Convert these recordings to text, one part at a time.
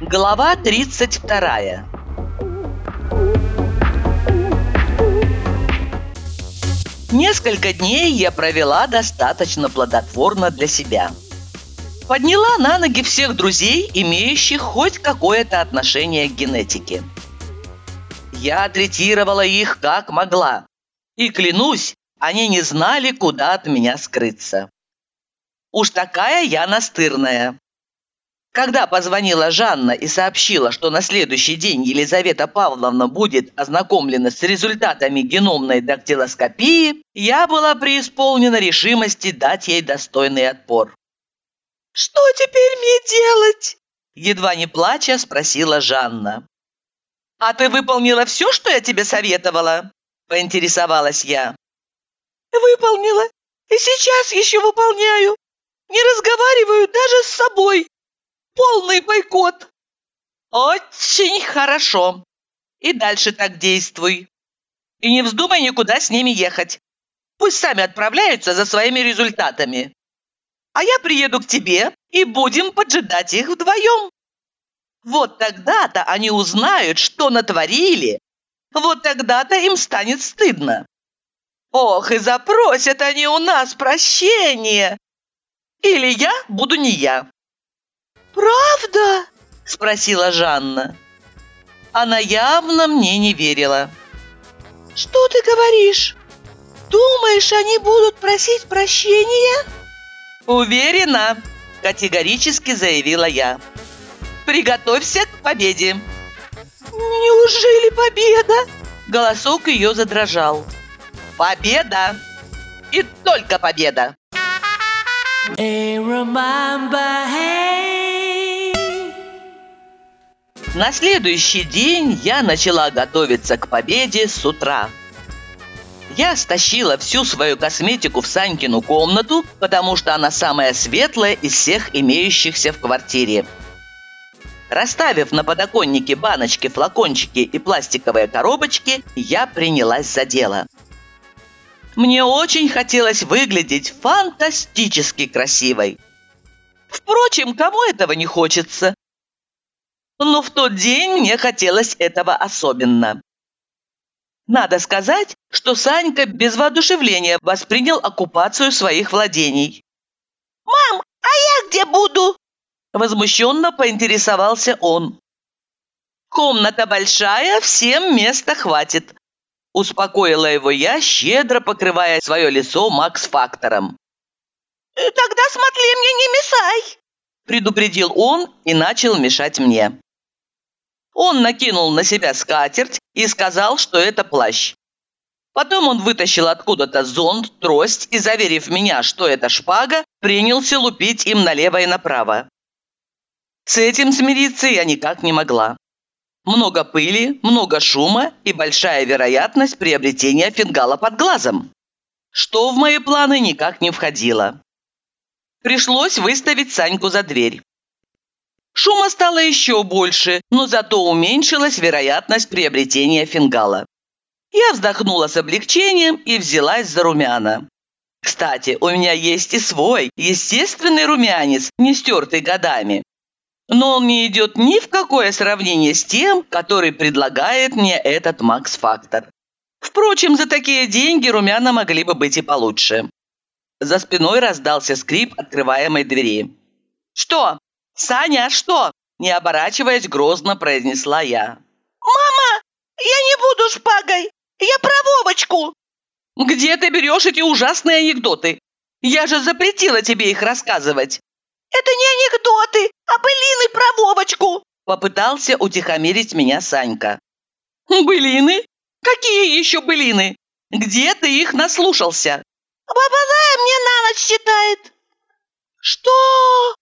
Глава 32 Несколько дней я провела достаточно плодотворно для себя. Подняла на ноги всех друзей, имеющих хоть какое-то отношение к генетике. Я третировала их как могла. И клянусь, они не знали, куда от меня скрыться. Уж такая я настырная. Когда позвонила Жанна и сообщила, что на следующий день Елизавета Павловна будет ознакомлена с результатами геномной дактилоскопии, я была преисполнена решимости дать ей достойный отпор. «Что теперь мне делать?» Едва не плача спросила Жанна. «А ты выполнила все, что я тебе советовала?» поинтересовалась я. «Выполнила. И сейчас еще выполняю. Не разговариваю даже с собой. Полный бойкот!» «Очень хорошо. И дальше так действуй. И не вздумай никуда с ними ехать. Пусть сами отправляются за своими результатами. А я приеду к тебе, и будем поджидать их вдвоем. Вот тогда-то они узнают, что натворили. Вот тогда-то им станет стыдно. Ох, и запросят они у нас прощения. Или я буду не я. «Правда?» – спросила Жанна. Она явно мне не верила. «Что ты говоришь? Думаешь, они будут просить прощения?» «Уверена!» – категорически заявила я. «Приготовься к победе!» «Неужели победа?» Голосок ее задрожал. «Победа! И только победа!» На следующий день я начала готовиться к победе с утра. Я стащила всю свою косметику в Санькину комнату, потому что она самая светлая из всех имеющихся в квартире. Расставив на подоконнике баночки, флакончики и пластиковые коробочки, я принялась за дело. Мне очень хотелось выглядеть фантастически красивой. Впрочем, кому этого не хочется? но в тот день мне хотелось этого особенно. Надо сказать, что Санька без воодушевления воспринял оккупацию своих владений. «Мам, а я где буду?» Возмущенно поинтересовался он. «Комната большая, всем места хватит», Успокоила его я, щедро покрывая свое лицо Макс-фактором. «Тогда смотри мне не мешай!» Предупредил он и начал мешать мне. Он накинул на себя скатерть и сказал, что это плащ. Потом он вытащил откуда-то зонт, трость и, заверив меня, что это шпага, принялся лупить им налево и направо. С этим смириться я никак не могла. Много пыли, много шума и большая вероятность приобретения фингала под глазом. Что в мои планы никак не входило. Пришлось выставить Саньку за дверь. Шума стало еще больше, но зато уменьшилась вероятность приобретения фингала. Я вздохнула с облегчением и взялась за румяна. Кстати, у меня есть и свой, естественный румянец, не стертый годами. Но он не идет ни в какое сравнение с тем, который предлагает мне этот Макс-фактор. Впрочем, за такие деньги румяна могли бы быть и получше. За спиной раздался скрип открываемой двери. «Что?» «Саня, а что?» – не оборачиваясь, грозно произнесла я. «Мама, я не буду шпагой! Я про Вовочку!» «Где ты берешь эти ужасные анекдоты? Я же запретила тебе их рассказывать!» «Это не анекдоты, а былины про Вовочку!» Попытался утихомирить меня Санька. «Былины? Какие еще былины? Где ты их наслушался?» «Баба Зая мне на ночь читает». «Что?»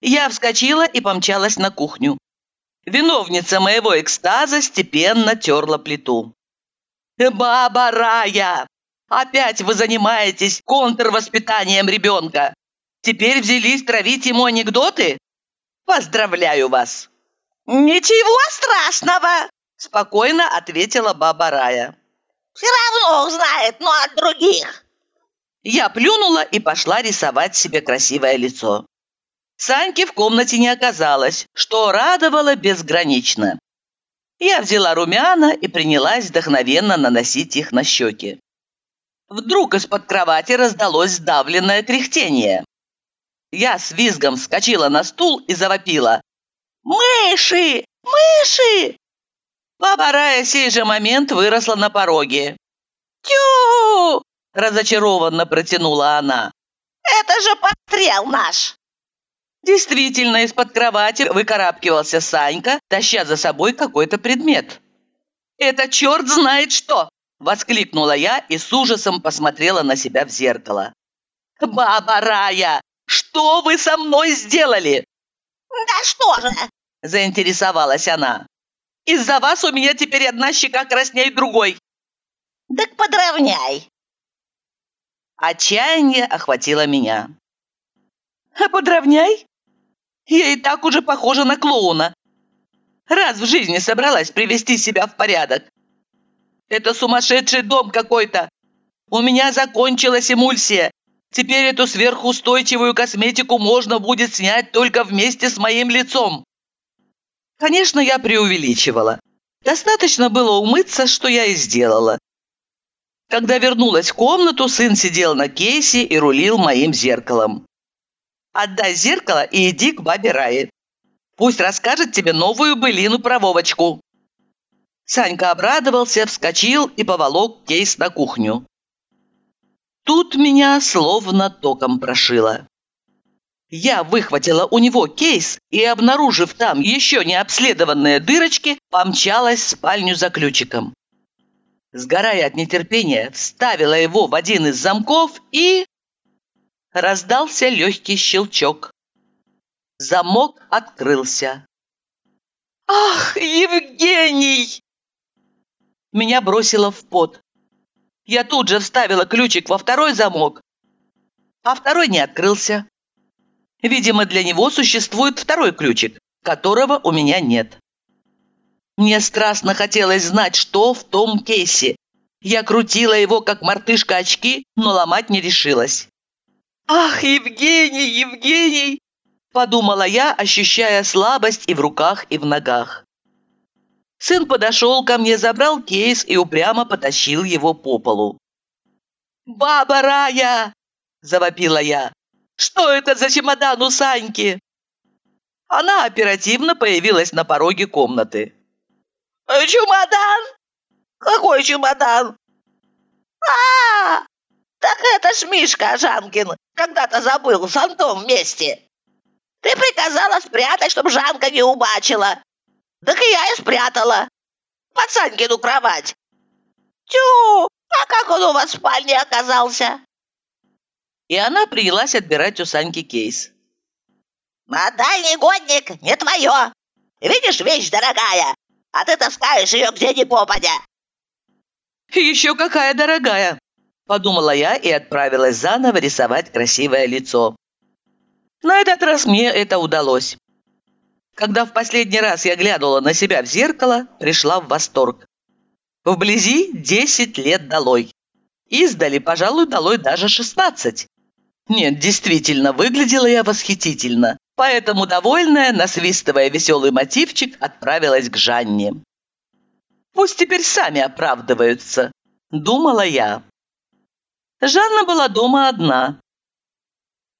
Я вскочила и помчалась на кухню. Виновница моего экстаза степенно терла плиту. «Баба Рая! Опять вы занимаетесь контрвоспитанием ребенка! Теперь взялись травить ему анекдоты? Поздравляю вас!» «Ничего страшного!» – спокойно ответила баба Рая. «Все равно узнает, но от других!» Я плюнула и пошла рисовать себе красивое лицо. Саньки в комнате не оказалось, что радовало безгранично. Я взяла румяна и принялась вдохновенно наносить их на щеки. Вдруг из-под кровати раздалось сдавленное кряхтение. Я с визгом вскочила на стул и завопила. «Мыши! Мыши!» Баба Рая сей же момент выросла на пороге. Тю! разочарованно протянула она. Это же подстрел наш! Действительно, из-под кровати выкарабкивался Санька, таща за собой какой-то предмет. «Это черт знает что!» – воскликнула я и с ужасом посмотрела на себя в зеркало. «Баба Рая, что вы со мной сделали?» «Да что же?» – заинтересовалась она. «Из-за вас у меня теперь одна щека красней другой». «Так подровняй!» Отчаяние охватило меня. «А подровняй? Я и так уже похожа на клоуна. Раз в жизни собралась привести себя в порядок. Это сумасшедший дом какой-то. У меня закончилась эмульсия. Теперь эту сверхустойчивую косметику можно будет снять только вместе с моим лицом. Конечно, я преувеличивала. Достаточно было умыться, что я и сделала. Когда вернулась в комнату, сын сидел на кейсе и рулил моим зеркалом. Отдай зеркало и иди к бабе Рае. Пусть расскажет тебе новую былину про Вовочку». Санька обрадовался, вскочил и поволок кейс на кухню. Тут меня словно током прошило. Я выхватила у него кейс и, обнаружив там еще не обследованные дырочки, помчалась в спальню за ключиком. Сгорая от нетерпения, вставила его в один из замков и раздался легкий щелчок. Замок открылся. «Ах, Евгений!» Меня бросило в пот. Я тут же вставила ключик во второй замок, а второй не открылся. Видимо, для него существует второй ключик, которого у меня нет. Мне страстно хотелось знать, что в том кейсе. Я крутила его, как мартышка очки, но ломать не решилась. «Ах, Евгений, Евгений!» – подумала я, ощущая слабость и в руках, и в ногах. Сын подошел ко мне, забрал кейс и упрямо потащил его по полу. «Баба Рая!» – завопила я. «Что это за чемодан у Саньки?» Она оперативно появилась на пороге комнаты. «Чемодан? Какой чемодан?» а, -а, -а так это ж Мишка Жанкин когда-то забыл с Антом вместе. Ты приказала спрятать, чтобы Жанка не убачила. Так и я и спрятала. Под Санькину кровать. Тю, а как он у вас в спальне оказался? И она принялась отбирать у Саньки кейс. «Отдай, негодник, не твое! Видишь, вещь дорогая, а ты таскаешь ее где ни попадя!» «Еще какая дорогая!» Подумала я и отправилась заново рисовать красивое лицо. На этот раз мне это удалось. Когда в последний раз я глянула на себя в зеркало, пришла в восторг. Вблизи 10 лет долой. Издали, пожалуй, долой даже 16. Нет, действительно, выглядела я восхитительно. Поэтому, довольная, насвистывая веселый мотивчик, отправилась к Жанне. Пусть теперь сами оправдываются, думала я. Жанна была дома одна.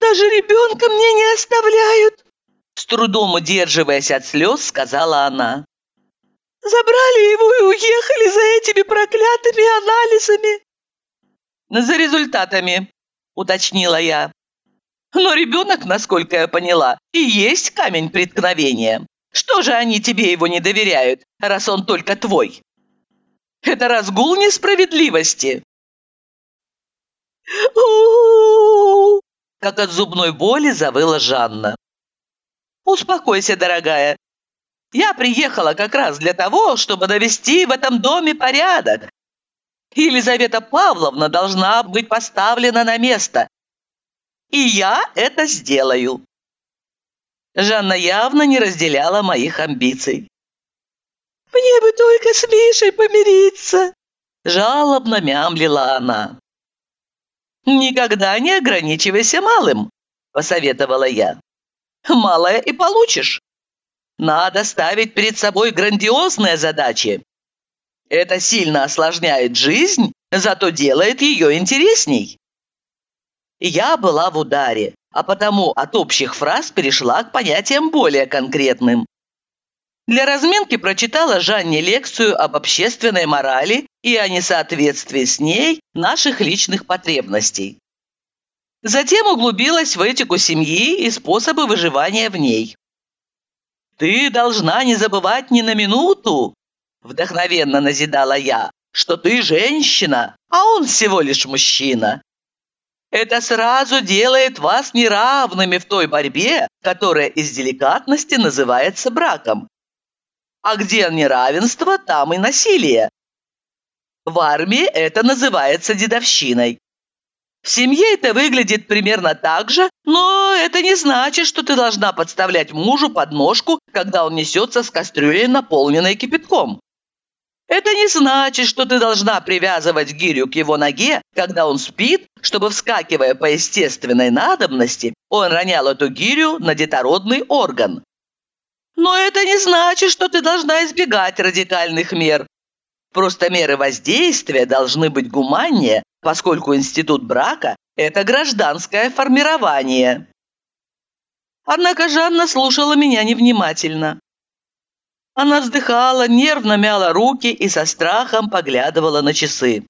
«Даже ребенка мне не оставляют!» С трудом удерживаясь от слез, сказала она. «Забрали его и уехали за этими проклятыми анализами!» «За результатами», — уточнила я. «Но ребенок, насколько я поняла, и есть камень преткновения. Что же они тебе его не доверяют, раз он только твой?» «Это разгул несправедливости!» у Как от зубной боли завыла Жанна. «Успокойся, дорогая. Я приехала как раз для того, чтобы навести в этом доме порядок. Елизавета Павловна должна быть поставлена на место. И я это сделаю». Жанна явно не разделяла моих амбиций. «Мне бы только с Мишей помириться!» Жалобно мямлила она. «Никогда не ограничивайся малым», – посоветовала я. «Малое и получишь. Надо ставить перед собой грандиозные задачи. Это сильно осложняет жизнь, зато делает ее интересней». Я была в ударе, а потому от общих фраз перешла к понятиям более конкретным. Для разминки прочитала Жанне лекцию об общественной морали и о несоответствии с ней наших личных потребностей. Затем углубилась в этику семьи и способы выживания в ней. «Ты должна не забывать ни на минуту», – вдохновенно назидала я, – «что ты женщина, а он всего лишь мужчина. Это сразу делает вас неравными в той борьбе, которая из деликатности называется браком. А где неравенство, там и насилие. В армии это называется дедовщиной. В семье это выглядит примерно так же, но это не значит, что ты должна подставлять мужу подножку, когда он несется с кастрюлей, наполненной кипятком. Это не значит, что ты должна привязывать гирю к его ноге, когда он спит, чтобы, вскакивая по естественной надобности, он ронял эту гирю на детородный орган. Но это не значит, что ты должна избегать радикальных мер. Просто меры воздействия должны быть гуманнее, поскольку институт брака – это гражданское формирование. Однако Жанна слушала меня невнимательно. Она вздыхала, нервно мяла руки и со страхом поглядывала на часы.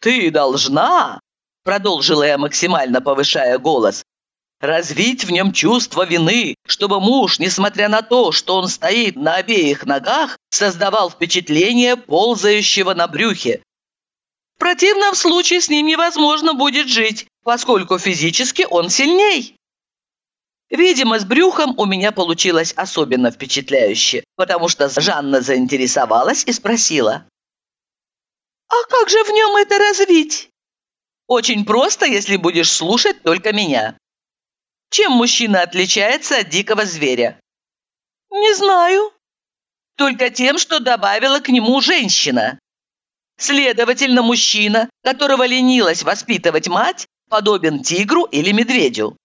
«Ты должна!» – продолжила я, максимально повышая голос. Развить в нем чувство вины, чтобы муж, несмотря на то, что он стоит на обеих ногах, создавал впечатление ползающего на брюхе. Противном случае с ним невозможно будет жить, поскольку физически он сильней. Видимо, с брюхом у меня получилось особенно впечатляюще, потому что Жанна заинтересовалась и спросила. «А как же в нем это развить?» «Очень просто, если будешь слушать только меня. Чем мужчина отличается от дикого зверя? Не знаю. Только тем, что добавила к нему женщина. Следовательно, мужчина, которого ленилась воспитывать мать, подобен тигру или медведю.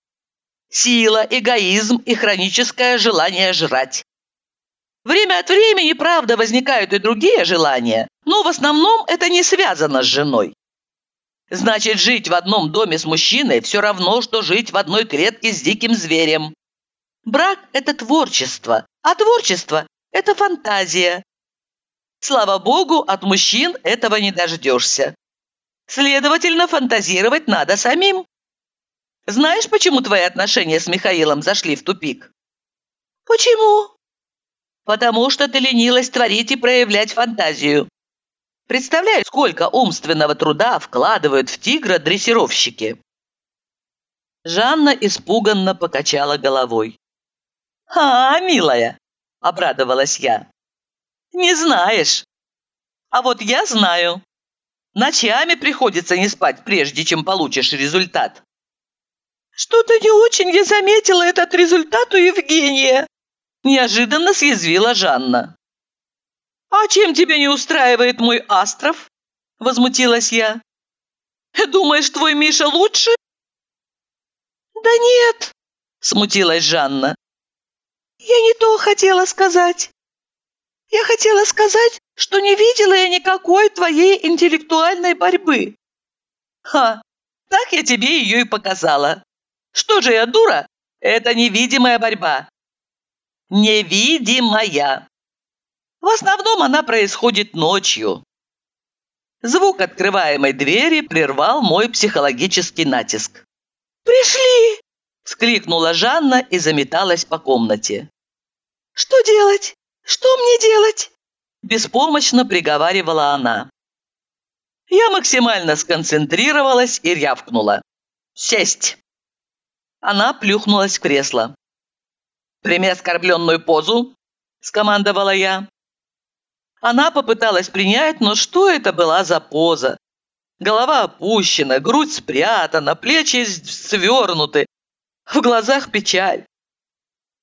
Сила, эгоизм и хроническое желание жрать. Время от времени, правда, возникают и другие желания, но в основном это не связано с женой. Значит, жить в одном доме с мужчиной все равно, что жить в одной клетке с диким зверем. Брак – это творчество, а творчество – это фантазия. Слава богу, от мужчин этого не дождешься. Следовательно, фантазировать надо самим. Знаешь, почему твои отношения с Михаилом зашли в тупик? Почему? Потому что ты ленилась творить и проявлять фантазию. Представляю, сколько умственного труда вкладывают в тигра дрессировщики. Жанна испуганно покачала головой. «А, милая!» – обрадовалась я. «Не знаешь. А вот я знаю. Ночами приходится не спать, прежде чем получишь результат». «Что-то не очень я заметила этот результат у Евгения», – неожиданно съязвила Жанна. «А чем тебя не устраивает мой Астров?» – возмутилась я. «Думаешь, твой Миша лучше?» «Да нет», – смутилась Жанна. «Я не то хотела сказать. Я хотела сказать, что не видела я никакой твоей интеллектуальной борьбы». «Ха, так я тебе ее и показала. Что же я дура? Это невидимая борьба». «Невидимая», в основном она происходит ночью. Звук открываемой двери прервал мой психологический натиск. «Пришли!» – вскликнула Жанна и заметалась по комнате. «Что делать? Что мне делать?» – беспомощно приговаривала она. Я максимально сконцентрировалась и рявкнула. «Сесть!» Она плюхнулась в кресло. «Прими оскорбленную позу!» – скомандовала я. Она попыталась принять, но что это была за поза? Голова опущена, грудь спрятана, плечи свернуты. В глазах печаль.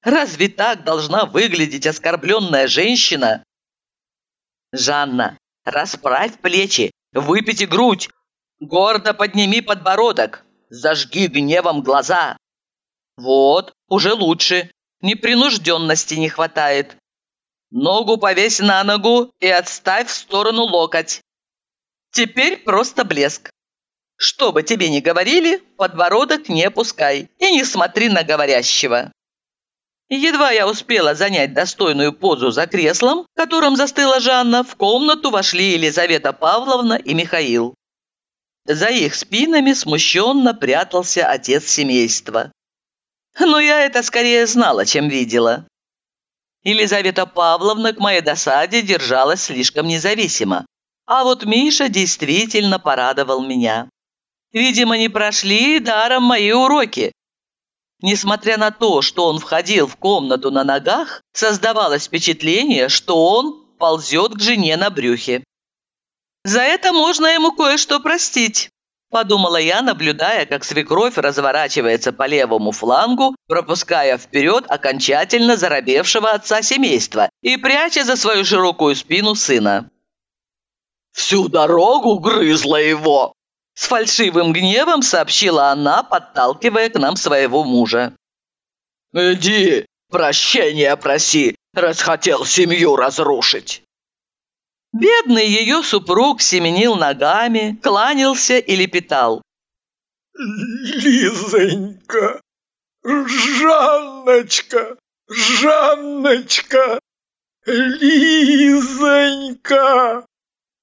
Разве так должна выглядеть оскорбленная женщина? Жанна, расправь плечи, выпейте грудь. Гордо подними подбородок, зажги гневом глаза. Вот, уже лучше, непринужденности не хватает. Ногу повесь на ногу и отставь в сторону локоть. Теперь просто блеск. Что бы тебе ни говорили, подбородок не опускай и не смотри на говорящего. Едва я успела занять достойную позу за креслом, которым застыла Жанна, в комнату вошли Елизавета Павловна и Михаил. За их спинами смущенно прятался отец семейства. Но я это скорее знала, чем видела. Елизавета Павловна к моей досаде держалась слишком независимо. А вот Миша действительно порадовал меня. Видимо, не прошли даром мои уроки. Несмотря на то, что он входил в комнату на ногах, создавалось впечатление, что он ползет к жене на брюхе. За это можно ему кое-что простить. Подумала я, наблюдая, как свекровь разворачивается по левому флангу, пропуская вперед окончательно заробевшего отца семейства и пряча за свою широкую спину сына. «Всю дорогу грызла его!» С фальшивым гневом сообщила она, подталкивая к нам своего мужа. «Иди, прощения проси, раз хотел семью разрушить!» Бедный ее супруг семенил ногами, кланялся и лепетал. «Лизонька! Жанночка! Жанночка! Лизонька!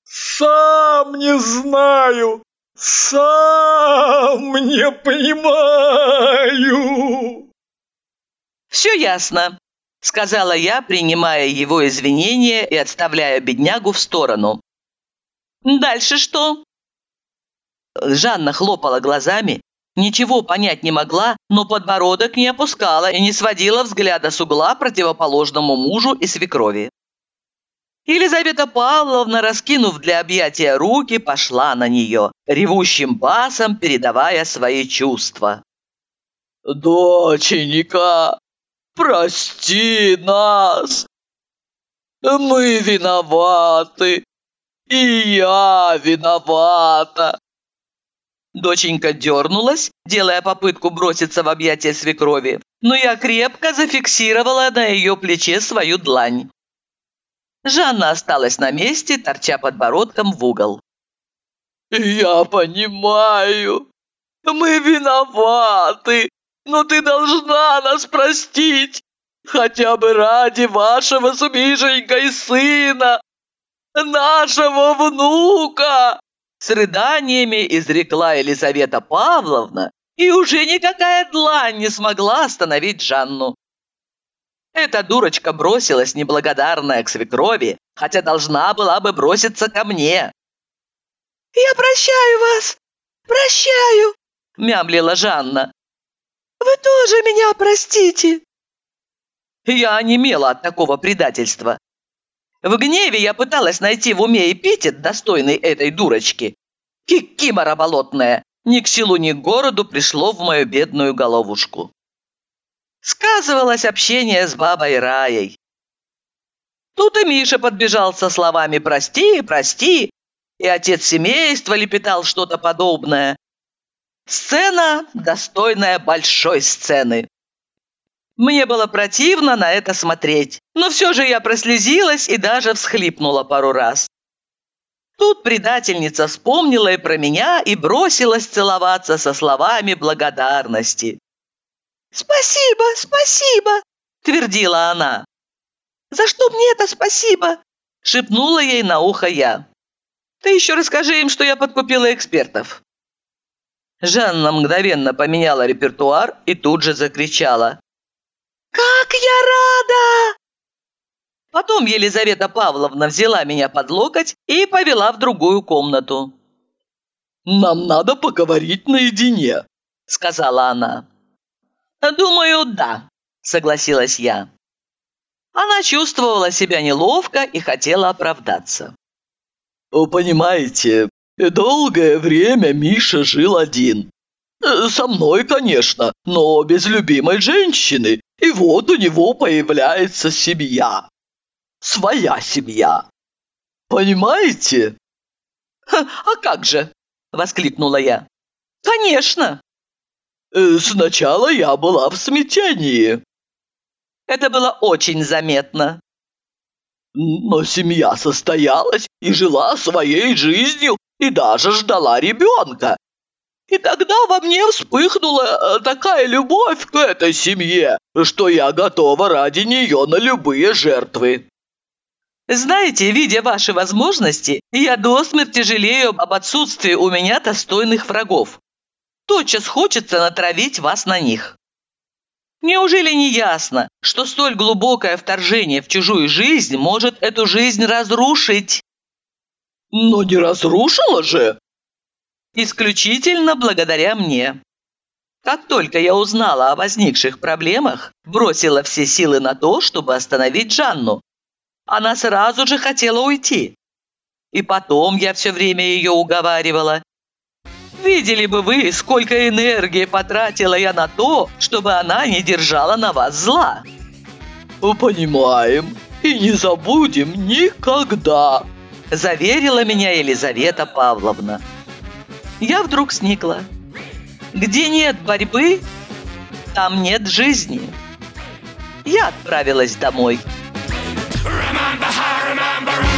Сам не знаю, сам не понимаю!» «Все ясно», – сказала я, принимая его извинения и отставляя беднягу в сторону. «Дальше что?» Жанна хлопала глазами, ничего понять не могла, но подбородок не опускала и не сводила взгляда с угла противоположному мужу и свекрови. Елизавета Павловна, раскинув для объятия руки, пошла на нее, ревущим басом передавая свои чувства. «Доченька, прости нас! Мы виноваты, и я виновата!» Доченька дернулась, делая попытку броситься в объятия свекрови, но я крепко зафиксировала на ее плече свою длань. Жанна осталась на месте, торча подбородком в угол. «Я понимаю, мы виноваты, но ты должна нас простить, хотя бы ради вашего с Мишенькой сына, нашего внука!» С рыданиями изрекла Елизавета Павловна, и уже никакая длань не смогла остановить Жанну. Эта дурочка бросилась неблагодарная к свекрови, хотя должна была бы броситься ко мне. «Я прощаю вас! Прощаю!» – мямлила Жанна. Вы тоже меня простите!» Я онемела от такого предательства. В гневе я пыталась найти в уме эпитет, достойный этой дурочки. Кикимора болотная, ни к селу, ни к городу пришло в мою бедную головушку. Сказывалось общение с бабой Раей. Тут и Миша подбежал со словами «прости, прости», и отец семейства лепетал что-то подобное, Сцена, достойная большой сцены. Мне было противно на это смотреть, но все же я прослезилась и даже всхлипнула пару раз. Тут предательница вспомнила и про меня и бросилась целоваться со словами благодарности. «Спасибо, спасибо!» – твердила она. «За что мне это спасибо?» – шепнула ей на ухо я. «Ты еще расскажи им, что я подкупила экспертов». Жанна мгновенно поменяла репертуар и тут же закричала. «Как я рада!» Потом Елизавета Павловна взяла меня под локоть и повела в другую комнату. «Нам надо поговорить наедине», — сказала она. «Думаю, да», — согласилась я. Она чувствовала себя неловко и хотела оправдаться. «Понимаете, Долгое время Миша жил один. Со мной, конечно, но без любимой женщины. И вот у него появляется семья. Своя семья. Понимаете? а как же? – воскликнула я. «Конечно!» Э, «Сначала я была в смятении». Это было очень заметно. Но семья состоялась и жила своей жизнью, и даже ждала ребенка. И тогда во мне вспыхнула э, такая любовь к этой семье, что я готова ради нее на любые жертвы. Знаете, видя ваши возможности, я до смерти жалею об отсутствии у меня достойных врагов. Тотчас хочется натравить вас на них. Неужели не ясно, что столь глубокое вторжение в чужую жизнь может эту жизнь разрушить? Но не разрушила же. Исключительно благодаря мне. Как только я узнала о возникших проблемах, бросила все силы на то, чтобы остановить Жанну. Она сразу же хотела уйти. И потом я все время ее уговаривала. Видели бы вы, сколько энергии потратила я на то, чтобы она не держала на вас зла. Понимаем и не забудем никогда, заверила меня Елизавета Павловна. Я вдруг сникла. Где нет борьбы, там нет жизни. Я отправилась домой. Remember, remember,